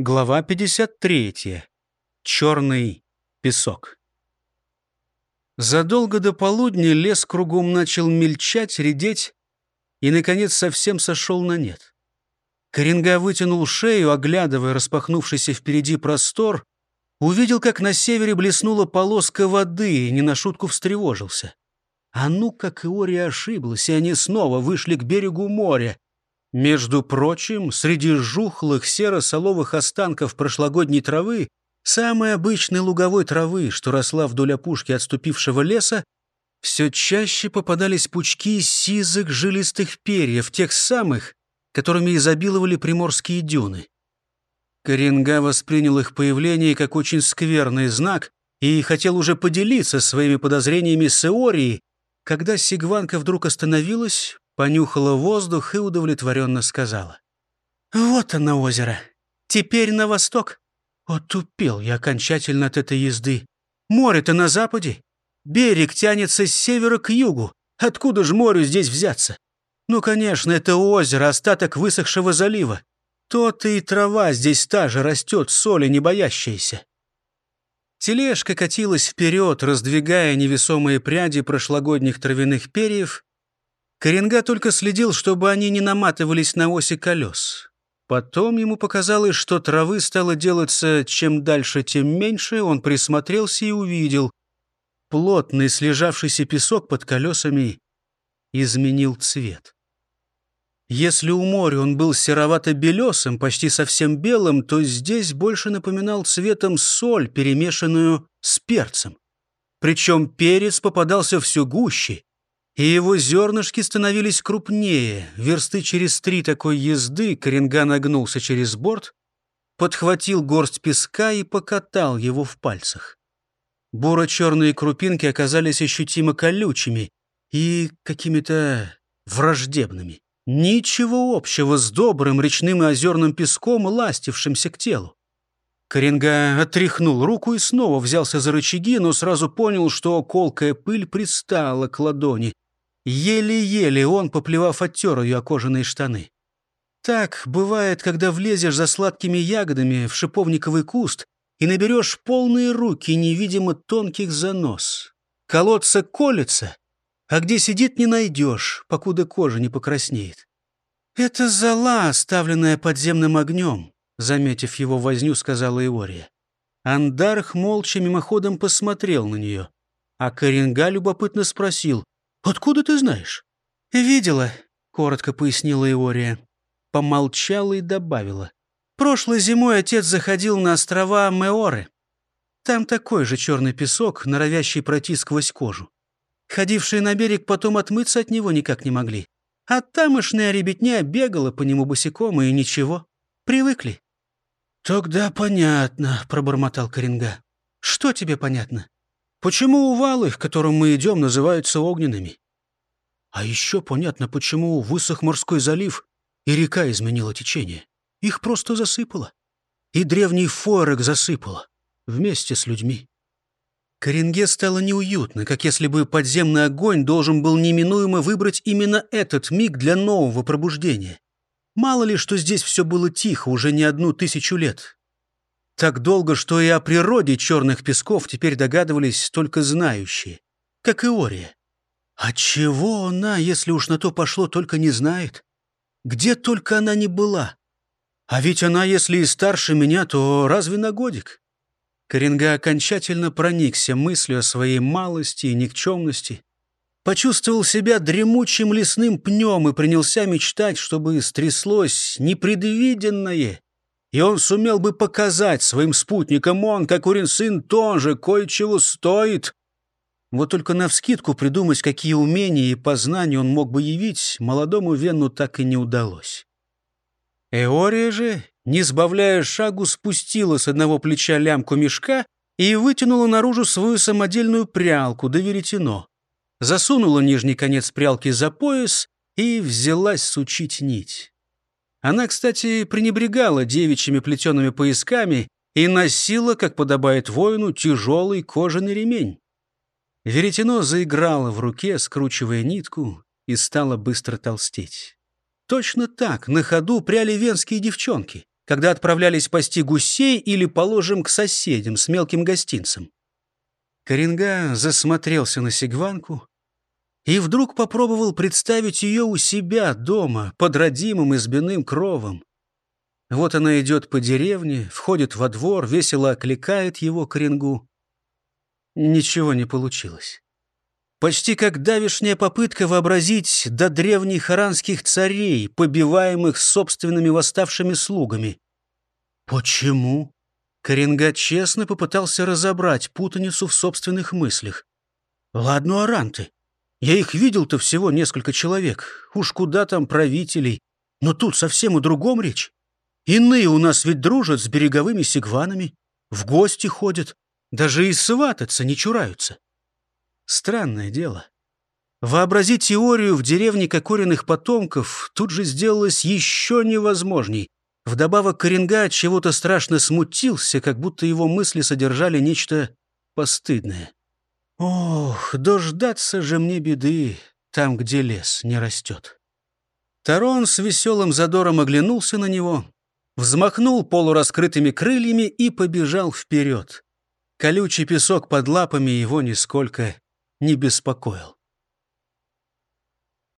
Глава 53. Черный песок. Задолго до полудня лес кругом начал мельчать, редеть и, наконец, совсем сошел на нет. Коренга вытянул шею, оглядывая распахнувшийся впереди простор, увидел, как на севере блеснула полоска воды и не на шутку встревожился. А ну, как Иори ошиблась, и они снова вышли к берегу моря. Между прочим, среди жухлых серо-соловых останков прошлогодней травы, самой обычной луговой травы, что росла вдоль опушки отступившего леса, все чаще попадались пучки сизых жилистых перьев, тех самых, которыми изобиловали приморские дюны. Коренга воспринял их появление как очень скверный знак и хотел уже поделиться своими подозрениями с Эорией, когда Сигванка вдруг остановилась, понюхала воздух и удовлетворенно сказала. «Вот оно озеро. Теперь на восток». Отупел я окончательно от этой езды. Море-то на западе. Берег тянется с севера к югу. Откуда ж морю здесь взяться? Ну, конечно, это озеро, остаток высохшего залива. То-то и трава здесь та же растет, соли не боящаяся. Тележка катилась вперед, раздвигая невесомые пряди прошлогодних травяных перьев, Коренга только следил, чтобы они не наматывались на оси колес. Потом ему показалось, что травы стало делаться чем дальше, тем меньше. Он присмотрелся и увидел. Плотный слежавшийся песок под колесами изменил цвет. Если у моря он был серовато-белесым, почти совсем белым, то здесь больше напоминал цветом соль, перемешанную с перцем. Причем перец попадался все гуще, и его зернышки становились крупнее. Версты через три такой езды Коренга нагнулся через борт, подхватил горсть песка и покатал его в пальцах. Буро-черные крупинки оказались ощутимо колючими и какими-то враждебными. Ничего общего с добрым речным и озерным песком, ластившимся к телу. Коренга отряхнул руку и снова взялся за рычаги, но сразу понял, что колкая пыль пристала к ладони. Еле-еле он, поплевав, оттер ее окоженные штаны. Так бывает, когда влезешь за сладкими ягодами в шиповниковый куст и наберешь полные руки невидимо тонких занос. Колодца колется, а где сидит не найдешь, покуда кожа не покраснеет. «Это зола, оставленная подземным огнем», — заметив его возню, сказала Иория. Андарх молча мимоходом посмотрел на нее, а Коренга любопытно спросил, «Откуда ты знаешь?» «Видела», — коротко пояснила Иория. Помолчала и добавила. «Прошлой зимой отец заходил на острова Меоры. Там такой же черный песок, норовящий пройти сквозь кожу. Ходившие на берег потом отмыться от него никак не могли. А тамошная ребятня бегала по нему босиком, и ничего. Привыкли». «Тогда понятно», — пробормотал Коренга. «Что тебе понятно?» Почему увалы, к которым мы идем, называются огненными? А еще понятно, почему высох морской залив, и река изменила течение. Их просто засыпало. И древний форек засыпало. Вместе с людьми. Коренге стало неуютно, как если бы подземный огонь должен был неминуемо выбрать именно этот миг для нового пробуждения. Мало ли, что здесь все было тихо уже не одну тысячу лет. Так долго, что и о природе черных песков теперь догадывались только знающие, как и Ория. А чего она, если уж на то пошло, только не знает? Где только она не была? А ведь она, если и старше меня, то разве на годик? Коренга окончательно проникся мыслью о своей малости и никчемности. Почувствовал себя дремучим лесным пнем и принялся мечтать, чтобы стряслось непредвиденное и он сумел бы показать своим спутникам, он, как Урин сын, тоже кое-чего стоит. Вот только навскидку придумать, какие умения и познания он мог бы явить, молодому Вену так и не удалось. Эория же, не сбавляя шагу, спустила с одного плеча лямку мешка и вытянула наружу свою самодельную прялку до веретено. Засунула нижний конец прялки за пояс и взялась сучить нить. Она, кстати, пренебрегала девичьими плетеными поясками и носила, как подобает воину, тяжелый кожаный ремень. Веретено заиграло в руке, скручивая нитку, и стало быстро толстеть. Точно так на ходу пряли венские девчонки, когда отправлялись пасти гусей или, положим, к соседям с мелким гостинцем. Коренга засмотрелся на сигванку и вдруг попробовал представить ее у себя дома, под родимым избиным кровом. Вот она идет по деревне, входит во двор, весело окликает его Коренгу. Ничего не получилось. Почти как давишняя попытка вообразить до древних харанских царей, побиваемых собственными восставшими слугами. Почему? Коренга честно попытался разобрать путаницу в собственных мыслях. Ладно, аранты. Я их видел-то всего несколько человек. Уж куда там правителей. Но тут совсем о другом речь. Иные у нас ведь дружат с береговыми сигванами, в гости ходят, даже и свататься не чураются. Странное дело. Вообразить теорию в деревне Кокориных потомков тут же сделалось еще невозможней. Вдобавок Коренга от чего-то страшно смутился, как будто его мысли содержали нечто постыдное. Ох, дождаться же мне беды там, где лес не растет. Тарон с веселым задором оглянулся на него, взмахнул полураскрытыми крыльями и побежал вперед. Колючий песок под лапами его нисколько не беспокоил.